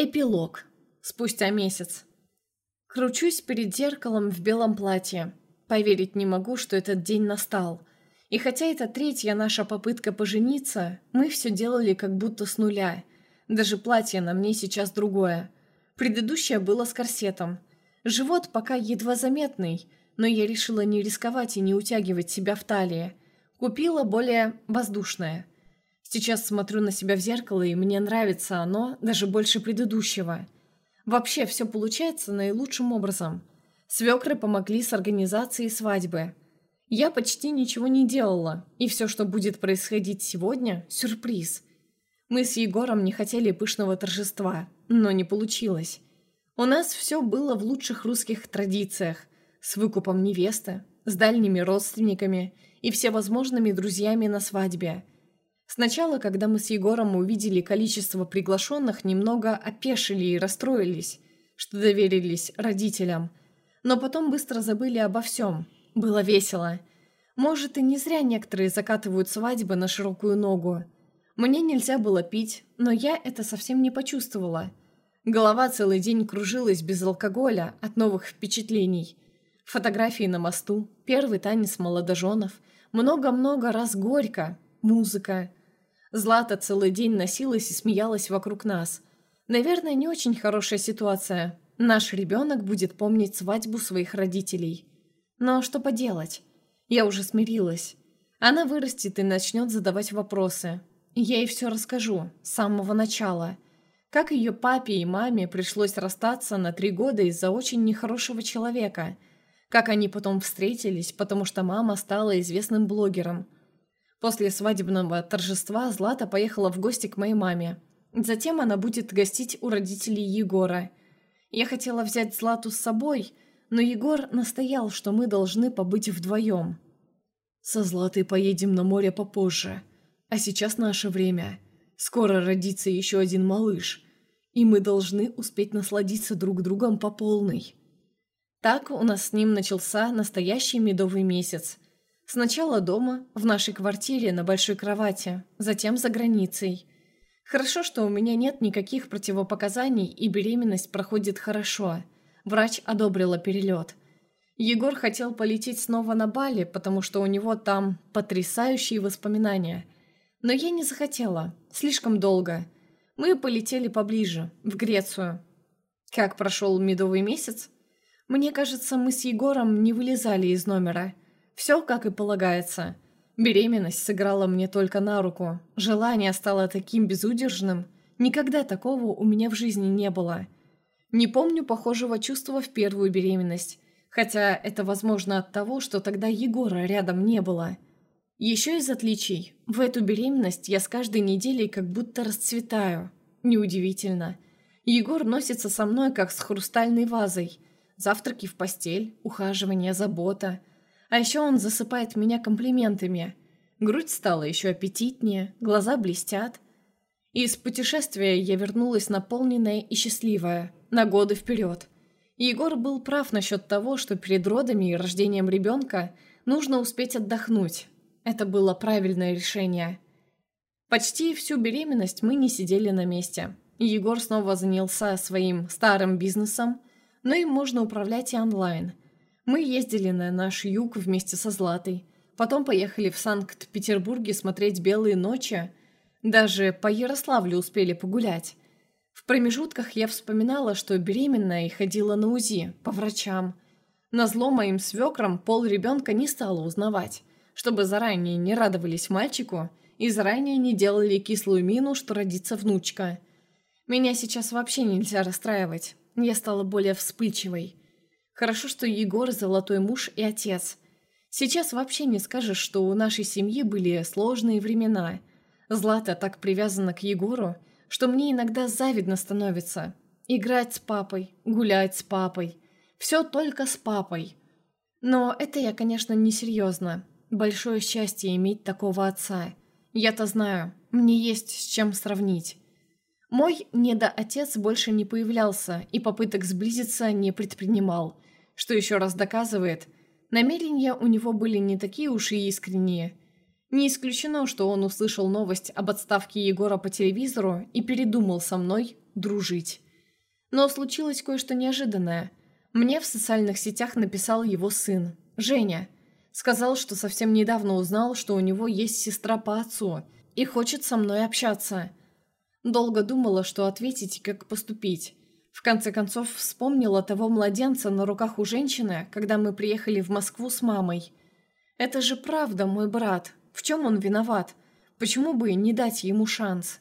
Эпилог. Спустя месяц. Кручусь перед зеркалом в белом платье. Поверить не могу, что этот день настал. И хотя это третья наша попытка пожениться, мы все делали как будто с нуля. Даже платье на мне сейчас другое. Предыдущее было с корсетом. Живот пока едва заметный, но я решила не рисковать и не утягивать себя в талии. Купила более воздушное – Сейчас смотрю на себя в зеркало, и мне нравится оно даже больше предыдущего. Вообще все получается наилучшим образом. Свекры помогли с организацией свадьбы. Я почти ничего не делала, и все, что будет происходить сегодня – сюрприз. Мы с Егором не хотели пышного торжества, но не получилось. У нас все было в лучших русских традициях, с выкупом невесты, с дальними родственниками и всевозможными друзьями на свадьбе – Сначала, когда мы с Егором увидели количество приглашенных, немного опешили и расстроились, что доверились родителям. Но потом быстро забыли обо всем. Было весело. Может, и не зря некоторые закатывают свадьбы на широкую ногу. Мне нельзя было пить, но я это совсем не почувствовала. Голова целый день кружилась без алкоголя от новых впечатлений. Фотографии на мосту, первый танец молодоженов, много-много раз горько, музыка. Злата целый день носилась и смеялась вокруг нас. Наверное, не очень хорошая ситуация. Наш ребенок будет помнить свадьбу своих родителей. Но что поделать? Я уже смирилась. Она вырастет и начнет задавать вопросы. Я ей все расскажу, с самого начала. Как ее папе и маме пришлось расстаться на три года из-за очень нехорошего человека. Как они потом встретились, потому что мама стала известным блогером – После свадебного торжества Злата поехала в гости к моей маме. Затем она будет гостить у родителей Егора. Я хотела взять Злату с собой, но Егор настоял, что мы должны побыть вдвоем. «Со Златой поедем на море попозже. А сейчас наше время. Скоро родится еще один малыш, и мы должны успеть насладиться друг другом по полной». Так у нас с ним начался настоящий медовый месяц – Сначала дома, в нашей квартире на большой кровати, затем за границей. Хорошо, что у меня нет никаких противопоказаний и беременность проходит хорошо. Врач одобрила перелет. Егор хотел полететь снова на Бали, потому что у него там потрясающие воспоминания. Но я не захотела. Слишком долго. Мы полетели поближе, в Грецию. Как прошел медовый месяц? Мне кажется, мы с Егором не вылезали из номера – все, как и полагается. Беременность сыграла мне только на руку. Желание стало таким безудержным. Никогда такого у меня в жизни не было. Не помню похожего чувства в первую беременность. Хотя это возможно от того, что тогда Егора рядом не было. Еще из отличий. В эту беременность я с каждой неделей как будто расцветаю. Неудивительно. Егор носится со мной, как с хрустальной вазой. Завтраки в постель, ухаживание, забота – а еще он засыпает меня комплиментами. Грудь стала еще аппетитнее, глаза блестят. Из путешествия я вернулась наполненная и счастливая, на годы вперед. Егор был прав насчет того, что перед родами и рождением ребенка нужно успеть отдохнуть. Это было правильное решение. Почти всю беременность мы не сидели на месте. Егор снова занялся своим старым бизнесом, но им можно управлять и онлайн – мы ездили на наш юг вместе со Златой. Потом поехали в Санкт-Петербурге смотреть «Белые ночи». Даже по Ярославлю успели погулять. В промежутках я вспоминала, что беременная и ходила на УЗИ, по врачам. Назло моим свекрам пол ребенка не стала узнавать, чтобы заранее не радовались мальчику и заранее не делали кислую мину, что родится внучка. Меня сейчас вообще нельзя расстраивать. Я стала более вспыльчивой. Хорошо, что Егор – золотой муж и отец. Сейчас вообще не скажешь, что у нашей семьи были сложные времена. Злата так привязана к Егору, что мне иногда завидно становится. Играть с папой, гулять с папой. Все только с папой. Но это я, конечно, не серьезно. Большое счастье иметь такого отца. Я-то знаю, мне есть с чем сравнить. Мой недоотец больше не появлялся и попыток сблизиться не предпринимал – что еще раз доказывает, намерения у него были не такие уж и искренние. Не исключено, что он услышал новость об отставке Егора по телевизору и передумал со мной дружить. Но случилось кое-что неожиданное. Мне в социальных сетях написал его сын, Женя. Сказал, что совсем недавно узнал, что у него есть сестра по отцу и хочет со мной общаться. Долго думала, что ответить и как поступить. В конце концов, вспомнила того младенца на руках у женщины, когда мы приехали в Москву с мамой. Это же правда мой брат. В чем он виноват? Почему бы не дать ему шанс?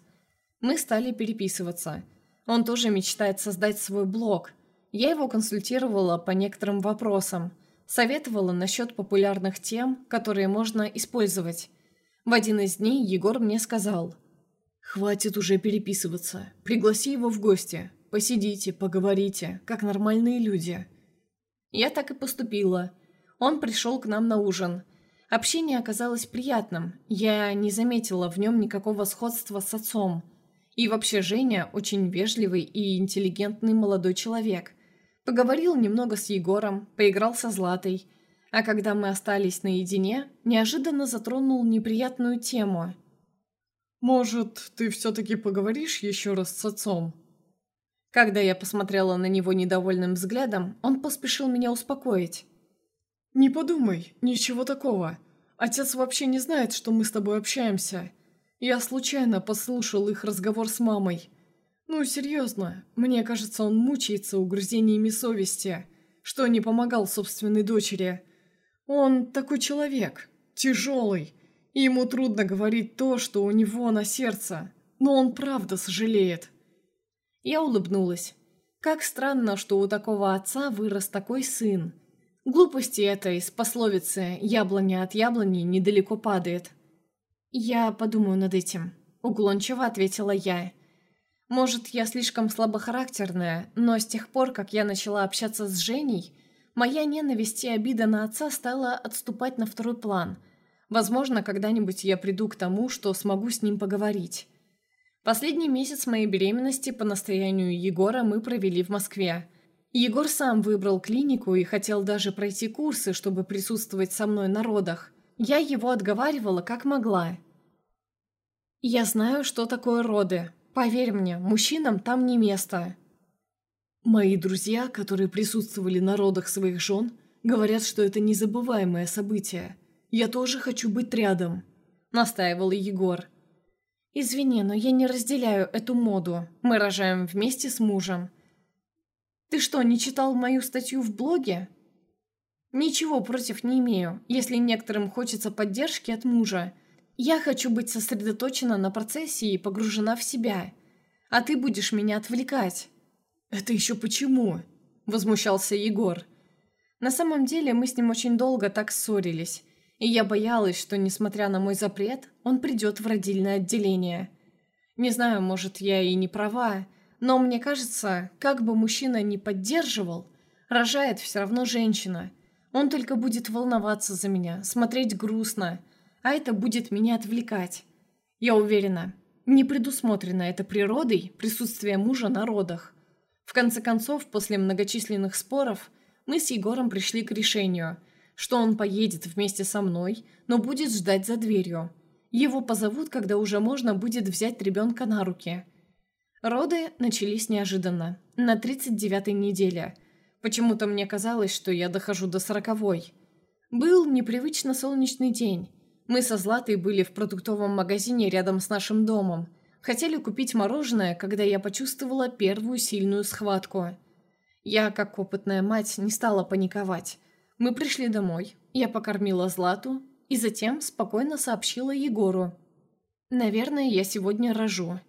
Мы стали переписываться. Он тоже мечтает создать свой блог. Я его консультировала по некоторым вопросам. Советовала насчет популярных тем, которые можно использовать. В один из дней Егор мне сказал. «Хватит уже переписываться. Пригласи его в гости. Посидите, поговорите, как нормальные люди». Я так и поступила. Он пришел к нам на ужин. Общение оказалось приятным. Я не заметила в нем никакого сходства с отцом. И вообще Женя очень вежливый и интеллигентный молодой человек. Поговорил немного с Егором, поиграл со Златой. А когда мы остались наедине, неожиданно затронул неприятную тему. «Может, ты все-таки поговоришь еще раз с отцом?» Когда я посмотрела на него недовольным взглядом, он поспешил меня успокоить. «Не подумай, ничего такого. Отец вообще не знает, что мы с тобой общаемся. Я случайно послушал их разговор с мамой. Ну, серьезно, мне кажется, он мучается угрызениями совести, что не помогал собственной дочери. Он такой человек, тяжелый, и ему трудно говорить то, что у него на сердце, но он правда сожалеет». Я улыбнулась. Как странно, что у такого отца вырос такой сын – Глупости это из пословицы «яблоня от яблони недалеко падает». «Я подумаю над этим», — уклончиво ответила я. «Может, я слишком слабохарактерная, но с тех пор, как я начала общаться с Женей, моя ненависть и обида на отца стала отступать на второй план. Возможно, когда-нибудь я приду к тому, что смогу с ним поговорить». Последний месяц моей беременности по настоянию Егора мы провели в Москве. Егор сам выбрал клинику и хотел даже пройти курсы, чтобы присутствовать со мной на родах. Я его отговаривала как могла. «Я знаю, что такое роды. Поверь мне, мужчинам там не место». Мои друзья, которые присутствовали на родах своих жен, говорят, что это незабываемое событие. Я тоже хочу быть рядом», — настаивал Егор. «Извини, но я не разделяю эту моду. Мы рожаем вместе с мужем. Ты что, не читал мою статью в блоге? Ничего против не имею, если некоторым хочется поддержки от мужа. Я хочу быть сосредоточена на процессе и погружена в себя. А ты будешь меня отвлекать. Это еще почему? Возмущался Егор. На самом деле мы с ним очень долго так ссорились. И я боялась, что, несмотря на мой запрет, он придет в родильное отделение. Не знаю, может, я и не права, но мне кажется, как бы мужчина ни поддерживал, рожает все равно женщина. Он только будет волноваться за меня, смотреть грустно, а это будет меня отвлекать. Я уверена, не предусмотрено это природой присутствие мужа на родах. В конце концов, после многочисленных споров, мы с Егором пришли к решению, что он поедет вместе со мной, но будет ждать за дверью. Его позовут, когда уже можно будет взять ребенка на руки – Роды начались неожиданно, на 39-й неделе. Почему-то мне казалось, что я дохожу до сороковой. Был непривычно солнечный день. Мы со Златой были в продуктовом магазине рядом с нашим домом. Хотели купить мороженое, когда я почувствовала первую сильную схватку. Я, как опытная мать, не стала паниковать. Мы пришли домой, я покормила Злату и затем спокойно сообщила Егору. «Наверное, я сегодня рожу».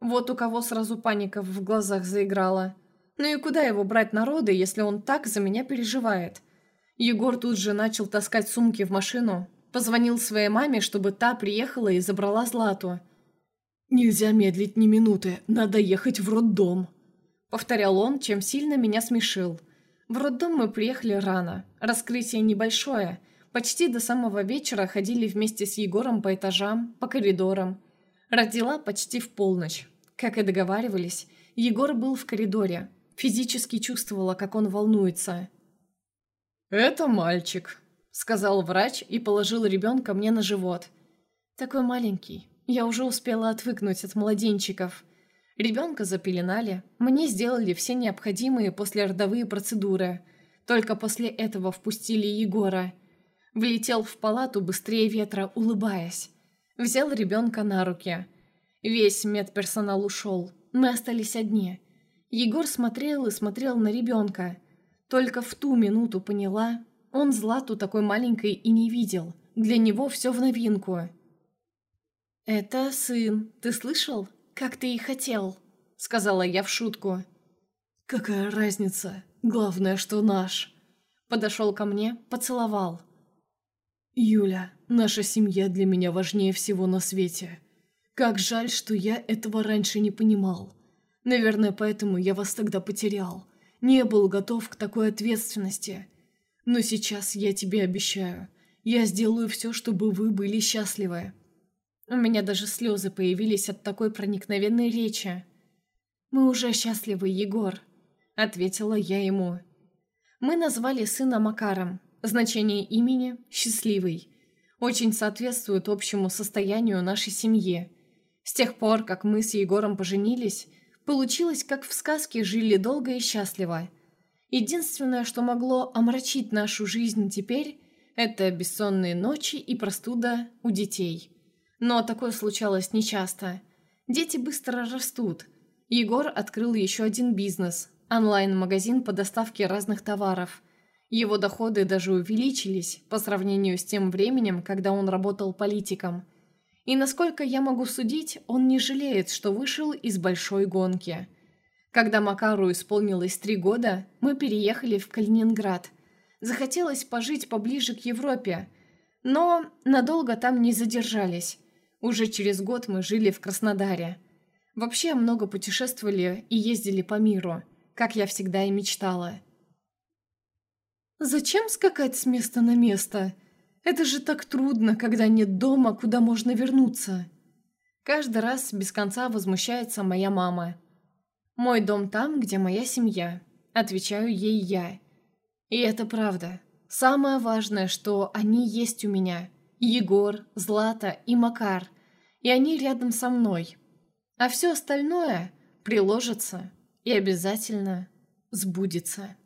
Вот у кого сразу паника в глазах заиграла. Ну и куда его брать народы, если он так за меня переживает? Егор тут же начал таскать сумки в машину, позвонил своей маме, чтобы та приехала и забрала Злату. «Нельзя медлить ни минуты, надо ехать в роддом», — повторял он, чем сильно меня смешил. В роддом мы приехали рано, раскрытие небольшое, почти до самого вечера ходили вместе с Егором по этажам, по коридорам. Родила почти в полночь. Как и договаривались, Егор был в коридоре. Физически чувствовала, как он волнуется. «Это мальчик», — сказал врач и положил ребенка мне на живот. «Такой маленький. Я уже успела отвыкнуть от младенчиков. Ребенка запеленали, мне сделали все необходимые послеродовые процедуры. Только после этого впустили Егора. Влетел в палату быстрее ветра, улыбаясь. Взял ребенка на руки. Весь медперсонал ушел. Мы остались одни. Егор смотрел и смотрел на ребенка. Только в ту минуту поняла, он Злату такой маленькой и не видел. Для него все в новинку. «Это сын, ты слышал? Как ты и хотел», — сказала я в шутку. «Какая разница? Главное, что наш». Подошел ко мне, поцеловал. «Юля, наша семья для меня важнее всего на свете. Как жаль, что я этого раньше не понимал. Наверное, поэтому я вас тогда потерял. Не был готов к такой ответственности. Но сейчас я тебе обещаю, я сделаю все, чтобы вы были счастливы». У меня даже слезы появились от такой проникновенной речи. «Мы уже счастливы, Егор», — ответила я ему. Мы назвали сына Макаром. Значение имени – «счастливый». Очень соответствует общему состоянию нашей семьи. С тех пор, как мы с Егором поженились, получилось, как в сказке жили долго и счастливо. Единственное, что могло омрачить нашу жизнь теперь, это бессонные ночи и простуда у детей. Но такое случалось нечасто. Дети быстро растут. Егор открыл еще один бизнес – онлайн-магазин по доставке разных товаров. Его доходы даже увеличились по сравнению с тем временем, когда он работал политиком – и насколько я могу судить, он не жалеет, что вышел из большой гонки. Когда Макару исполнилось три года, мы переехали в Калининград. Захотелось пожить поближе к Европе, но надолго там не задержались. Уже через год мы жили в Краснодаре. Вообще много путешествовали и ездили по миру, как я всегда и мечтала. «Зачем скакать с места на место?» Это же так трудно, когда нет дома, куда можно вернуться. Каждый раз без конца возмущается моя мама. «Мой дом там, где моя семья», — отвечаю ей я. И это правда. Самое важное, что они есть у меня. Егор, Злата и Макар. И они рядом со мной. А все остальное приложится и обязательно сбудется.